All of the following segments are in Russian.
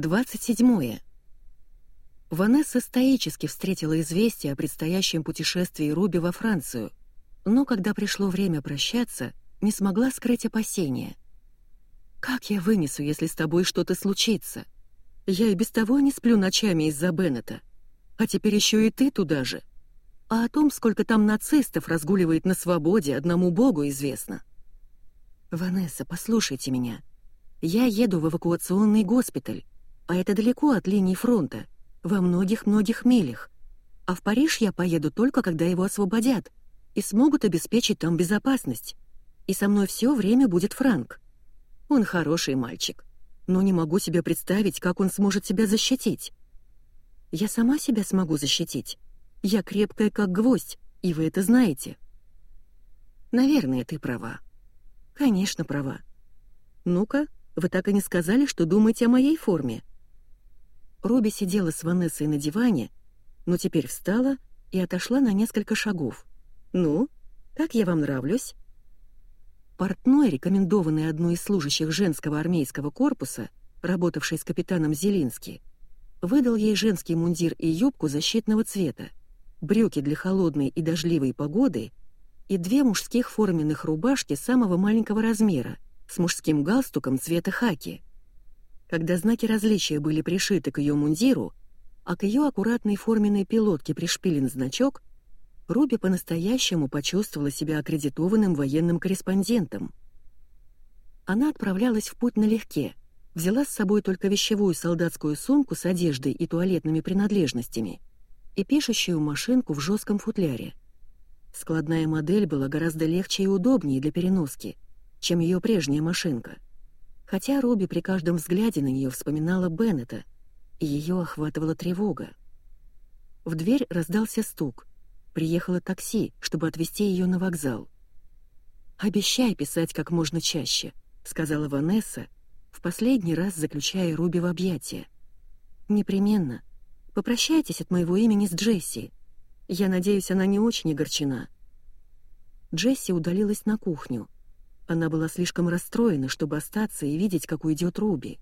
27. Ванесса стоически встретила известие о предстоящем путешествии Руби во Францию, но когда пришло время прощаться, не смогла скрыть опасения. «Как я вынесу, если с тобой что-то случится? Я и без того не сплю ночами из-за Беннета. А теперь еще и ты туда же. А о том, сколько там нацистов разгуливает на свободе, одному богу известно». «Ванесса, послушайте меня. Я еду в эвакуационный госпиталь, а это далеко от линии фронта, во многих-многих милях. А в Париж я поеду только, когда его освободят, и смогут обеспечить там безопасность. И со мной все время будет Франк. Он хороший мальчик, но не могу себе представить, как он сможет себя защитить. Я сама себя смогу защитить. Я крепкая, как гвоздь, и вы это знаете. Наверное, ты права. Конечно, права. Ну-ка, вы так и не сказали, что думаете о моей форме. Робби сидела с Ванессой на диване, но теперь встала и отошла на несколько шагов. «Ну, как я вам нравлюсь?» Портной, рекомендованный одной из служащих женского армейского корпуса, работавший с капитаном Зелински, выдал ей женский мундир и юбку защитного цвета, брюки для холодной и дождливой погоды и две мужских форменных рубашки самого маленького размера с мужским галстуком цвета хаки — когда знаки различия были пришиты к ее мундиру, а к ее аккуратной форменной пилотке пришпилен значок, Руби по-настоящему почувствовала себя аккредитованным военным корреспондентом. Она отправлялась в путь налегке, взяла с собой только вещевую солдатскую сумку с одеждой и туалетными принадлежностями и пишущую машинку в жестком футляре. Складная модель была гораздо легче и удобнее для переноски, чем ее прежняя машинка — хотя Робби при каждом взгляде на нее вспоминала Беннета, и ее охватывала тревога. В дверь раздался стук. Приехало такси, чтобы отвезти ее на вокзал. «Обещай писать как можно чаще», — сказала Ванесса, в последний раз заключая Руби в объятия. «Непременно. Попрощайтесь от моего имени с Джесси. Я надеюсь, она не очень огорчена». Джесси удалилась на кухню — она была слишком расстроена, чтобы остаться и видеть, как уйдет Руби.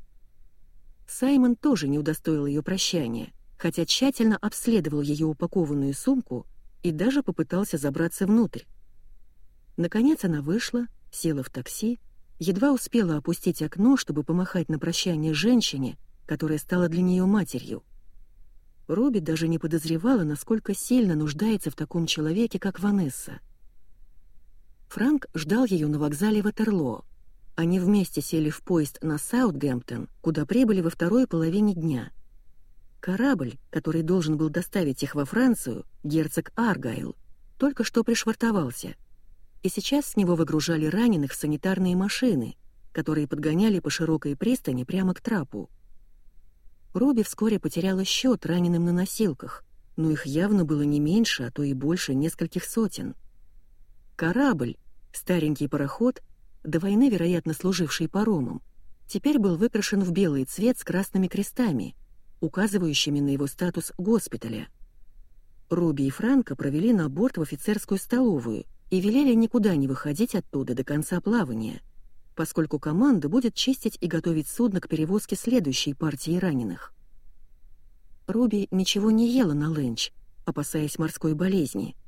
Саймон тоже не удостоил ее прощания, хотя тщательно обследовал ее упакованную сумку и даже попытался забраться внутрь. Наконец она вышла, села в такси, едва успела опустить окно, чтобы помахать на прощание женщине, которая стала для нее матерью. Руби даже не подозревала, насколько сильно нуждается в таком человеке, как Ванесса. Франк ждал ее на вокзале Ватерлоо. Они вместе сели в поезд на Саутгемптон, куда прибыли во второй половине дня. Корабль, который должен был доставить их во Францию, герцог Аргайл, только что пришвартовался. И сейчас с него выгружали раненых в санитарные машины, которые подгоняли по широкой пристани прямо к трапу. Робби вскоре потеряла счет раненым на носилках, но их явно было не меньше, а то и больше нескольких сотен — Корабль, старенький пароход, до войны, вероятно, служивший паромом, теперь был выкрашен в белый цвет с красными крестами, указывающими на его статус госпиталя. Руби и Франко провели на борт в офицерскую столовую и велели никуда не выходить оттуда до конца плавания, поскольку команда будет чистить и готовить судно к перевозке следующей партии раненых. Руби ничего не ела на ленч, опасаясь морской болезни —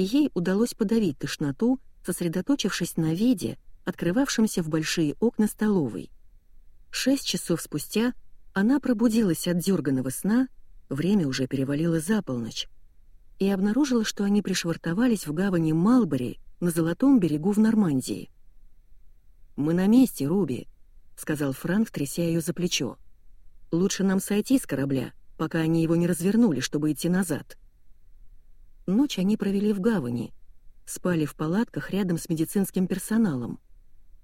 и ей удалось подавить тошноту, сосредоточившись на виде, открывавшемся в большие окна столовой. Шесть часов спустя она пробудилась от дерганого сна, время уже перевалило за полночь, и обнаружила, что они пришвартовались в гавани Малбери на Золотом берегу в Нормандии. «Мы на месте, Руби», — сказал Франк, тряся ее за плечо. «Лучше нам сойти с корабля, пока они его не развернули, чтобы идти назад». Ночь они провели в гавани, спали в палатках рядом с медицинским персоналом,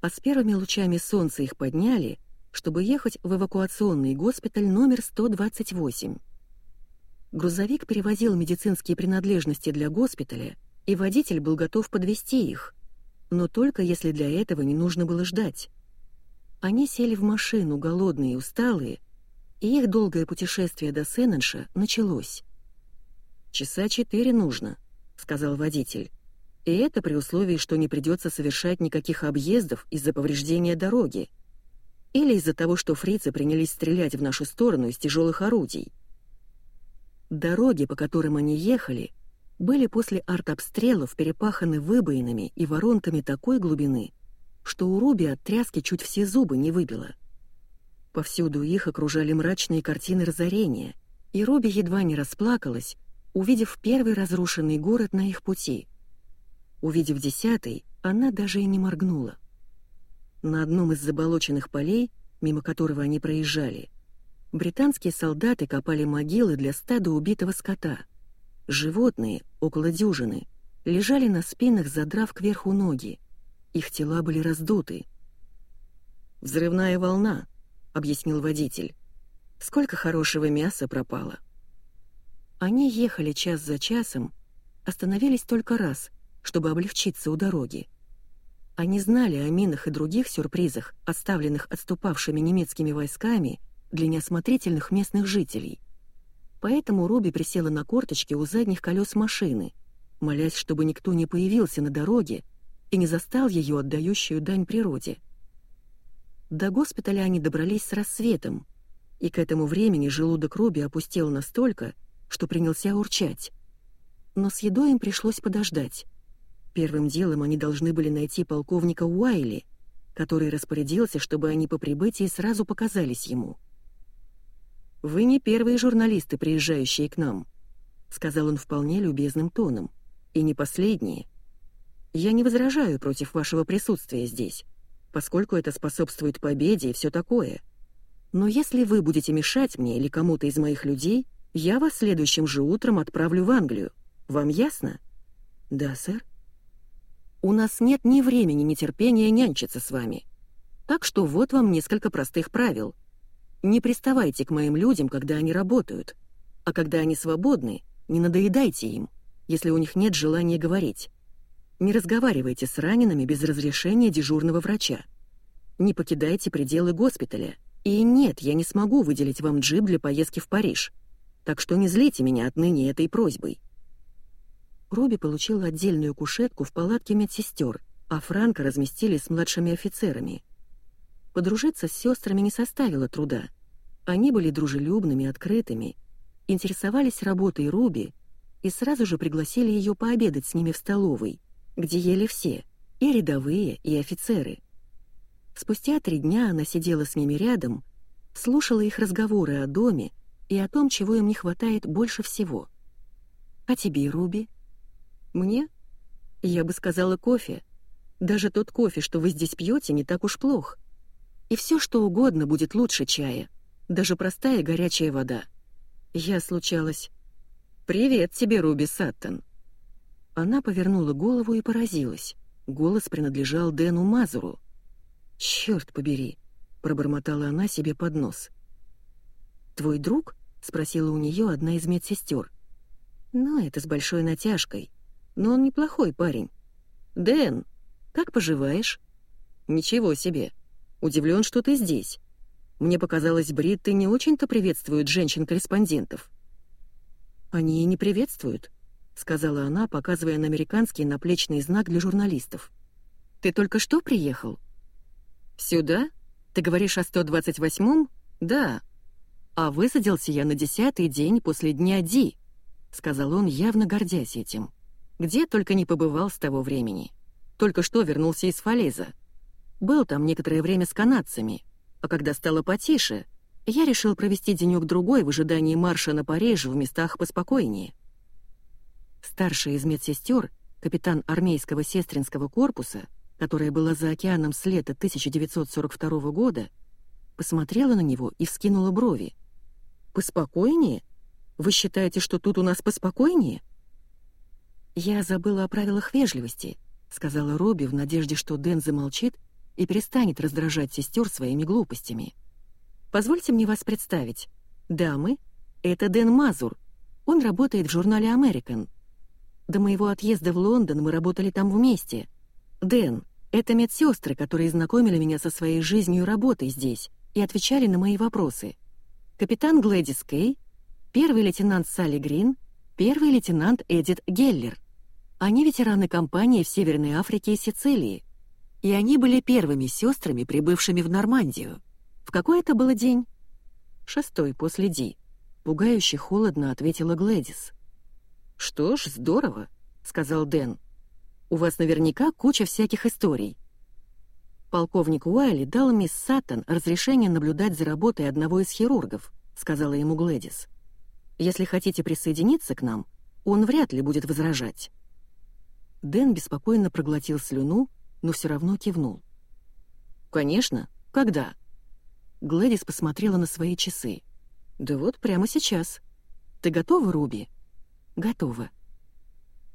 а с первыми лучами солнца их подняли, чтобы ехать в эвакуационный госпиталь номер 128. Грузовик перевозил медицинские принадлежности для госпиталя, и водитель был готов подвести их, но только если для этого не нужно было ждать. Они сели в машину, голодные и усталые, и их долгое путешествие до Сенненша началось. «Часа четыре нужно», — сказал водитель. «И это при условии, что не придется совершать никаких объездов из-за повреждения дороги. Или из-за того, что фрицы принялись стрелять в нашу сторону из тяжелых орудий. Дороги, по которым они ехали, были после артобстрелов перепаханы выбоинами и воронками такой глубины, что у Руби от тряски чуть все зубы не выбило. Повсюду их окружали мрачные картины разорения, и Руби едва не расплакалась, увидев первый разрушенный город на их пути. Увидев десятый, она даже и не моргнула. На одном из заболоченных полей, мимо которого они проезжали, британские солдаты копали могилы для стада убитого скота. Животные, около дюжины, лежали на спинах, задрав кверху ноги. Их тела были раздуты. «Взрывная волна», — объяснил водитель. «Сколько хорошего мяса пропало». Они ехали час за часом, остановились только раз, чтобы облегчиться у дороги. Они знали о минах и других сюрпризах, оставленных отступавшими немецкими войсками для неосмотрительных местных жителей. Поэтому Руби присела на корточки у задних колес машины, молясь, чтобы никто не появился на дороге и не застал ее отдающую дань природе. До госпиталя они добрались с рассветом, и к этому времени желудок Руби опустел настолько, что принялся урчать. Но с едой им пришлось подождать. Первым делом они должны были найти полковника Уайли, который распорядился, чтобы они по прибытии сразу показались ему. «Вы не первые журналисты, приезжающие к нам», — сказал он вполне любезным тоном, — «и не последние. Я не возражаю против вашего присутствия здесь, поскольку это способствует победе и все такое. Но если вы будете мешать мне или кому-то из моих людей, я вас следующим же утром отправлю в Англию. Вам ясно?» «Да, сэр». «У нас нет ни времени, ни терпения нянчиться с вами. Так что вот вам несколько простых правил. Не приставайте к моим людям, когда они работают, а когда они свободны, не надоедайте им, если у них нет желания говорить. Не разговаривайте с ранеными без разрешения дежурного врача. Не покидайте пределы госпиталя. И нет, я не смогу выделить вам джип для поездки в Париж так что не злите меня отныне этой просьбой». Робби получил отдельную кушетку в палатке медсестер, а Франка разместили с младшими офицерами. Подружиться с сестрами не составило труда. Они были дружелюбными, открытыми, интересовались работой Руби и сразу же пригласили ее пообедать с ними в столовой, где ели все, и рядовые, и офицеры. Спустя три дня она сидела с ними рядом, слушала их разговоры о доме, и о том, чего им не хватает больше всего. А тебе, Руби? Мне? Я бы сказала кофе. Даже тот кофе, что вы здесь пьете, не так уж плох. И все, что угодно, будет лучше чая. Даже простая горячая вода. Я случалась. «Привет тебе, Руби Саттон!» Она повернула голову и поразилась. Голос принадлежал Дэну Мазуру. «Чёрт побери!» — пробормотала она себе под нос. «Твой друг?» — спросила у нее одна из медсестер. «Ну, это с большой натяжкой. Но он неплохой парень. Дэн, как поживаешь?» «Ничего себе. Удивлен, что ты здесь. Мне показалось, Бритты не очень-то приветствуют женщин-корреспондентов». «Они и не приветствуют», — сказала она, показывая на американский наплечный знак для журналистов. «Ты только что приехал?» «Сюда? Ты говоришь о 128-м? Да, «А высадился я на десятый день после дня Ди», — сказал он, явно гордясь этим. «Где только не побывал с того времени. Только что вернулся из Фалеза. Был там некоторое время с канадцами, а когда стало потише, я решил провести денёк-другой в ожидании марша на Париж в местах поспокойнее». Старшая из медсестер, капитан армейского сестринского корпуса, которая была за океаном с лета 1942 года, посмотрела на него и вскинула брови. «Поспокойнее? Вы считаете, что тут у нас поспокойнее?» «Я забыла о правилах вежливости», — сказала Робби в надежде, что Дэн замолчит и перестанет раздражать сестер своими глупостями. «Позвольте мне вас представить. Дамы, это Дэн Мазур. Он работает в журнале American. До моего отъезда в Лондон мы работали там вместе. Дэн, это медсестры, которые знакомили меня со своей жизнью и работой здесь и отвечали на мои вопросы капитан Глэдис Кей, первый лейтенант Салли Грин, первый лейтенант Эдит Геллер. Они ветераны кампании в Северной Африке и Сицилии, и они были первыми сестрами, прибывшими в Нормандию. В какой это было день?» «Шестой после Ди», — пугающе холодно ответила Глэдис. «Что ж, здорово», — сказал Дэн. «У вас наверняка куча всяких историй». «Полковник Уайли дал мисс Саттон разрешение наблюдать за работой одного из хирургов», — сказала ему Глэдис. «Если хотите присоединиться к нам, он вряд ли будет возражать». Дэн беспокойно проглотил слюну, но все равно кивнул. «Конечно. Когда?» Глэдис посмотрела на свои часы. «Да вот прямо сейчас. Ты готова, Руби?» «Готова».